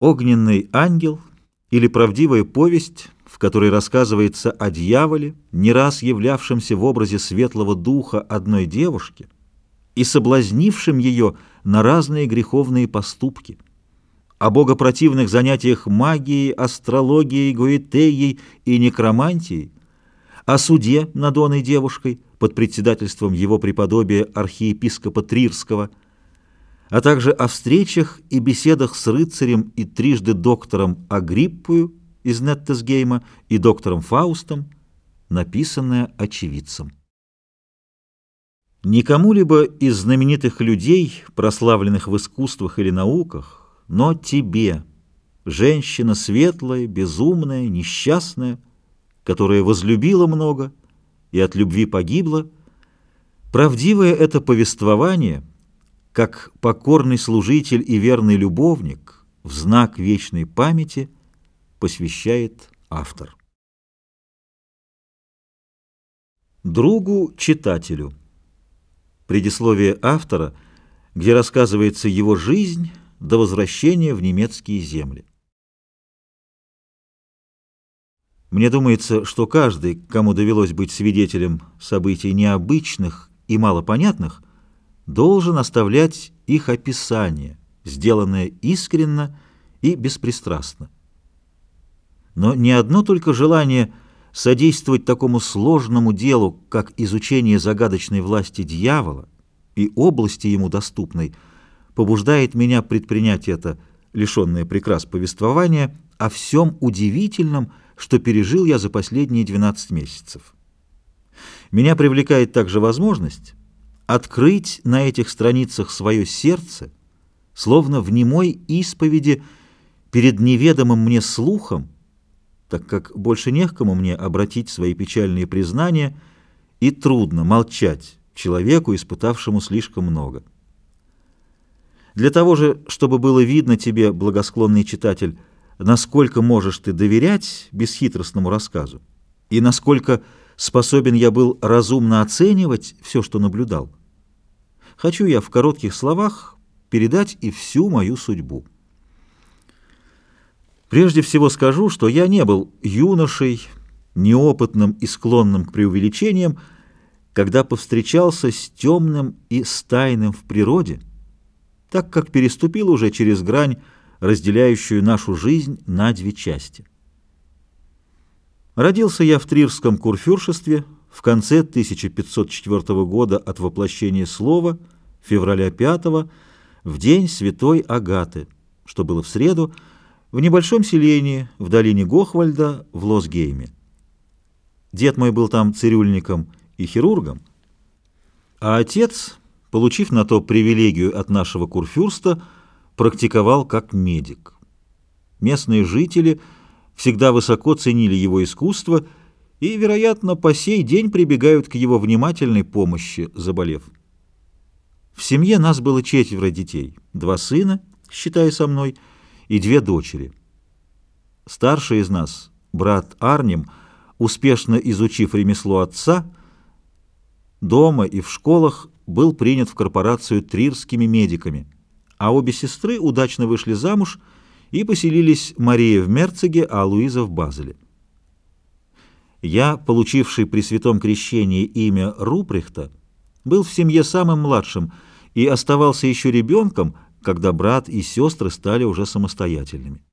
Огненный ангел или правдивая повесть, в которой рассказывается о дьяволе, не раз являвшемся в образе светлого духа одной девушки и соблазнившим ее на разные греховные поступки, о богопротивных занятиях магией, астрологией, гуэтеей и некромантией, о суде над оной девушкой под председательством его преподобия архиепископа Трирского – а также о встречах и беседах с рыцарем и трижды доктором Агриппою из Неттесгейма и доктором Фаустом, написанное очевидцем. Никому-либо из знаменитых людей, прославленных в искусствах или науках, но тебе, женщина светлая, безумная, несчастная, которая возлюбила много и от любви погибла, правдивое это повествование — как покорный служитель и верный любовник в знак вечной памяти посвящает автор. Другу-читателю. Предисловие автора, где рассказывается его жизнь до возвращения в немецкие земли. Мне думается, что каждый, кому довелось быть свидетелем событий необычных и малопонятных, должен оставлять их описание, сделанное искренно и беспристрастно. Но не одно только желание содействовать такому сложному делу, как изучение загадочной власти дьявола и области ему доступной, побуждает меня предпринять это, лишенное прекрас повествования, о всем удивительном, что пережил я за последние 12 месяцев. Меня привлекает также возможность открыть на этих страницах свое сердце, словно в немой исповеди перед неведомым мне слухом, так как больше не к кому мне обратить свои печальные признания, и трудно молчать человеку, испытавшему слишком много. Для того же, чтобы было видно тебе, благосклонный читатель, насколько можешь ты доверять бесхитростному рассказу, и насколько способен я был разумно оценивать все, что наблюдал, хочу я в коротких словах передать и всю мою судьбу. Прежде всего скажу, что я не был юношей, неопытным и склонным к преувеличениям, когда повстречался с темным и стайным в природе, так как переступил уже через грань, разделяющую нашу жизнь на две части. Родился я в Трирском курфюршестве в конце 1504 года от воплощения слова, февраля 5 в день святой Агаты, что было в среду, в небольшом селении в долине Гохвальда в Лосгейме. Дед мой был там цирюльником и хирургом, а отец, получив на то привилегию от нашего курфюрста, практиковал как медик. Местные жители всегда высоко ценили его искусство и, вероятно, по сей день прибегают к его внимательной помощи, заболев. В семье нас было четверо детей, два сына, считая со мной, и две дочери. Старший из нас, брат Арнем, успешно изучив ремесло отца, дома и в школах был принят в корпорацию трирскими медиками, а обе сестры удачно вышли замуж и поселились Мария в Мерцеге, а Луиза в Базеле. Я, получивший при святом крещении имя Руприхта, был в семье самым младшим и оставался еще ребенком, когда брат и сестры стали уже самостоятельными.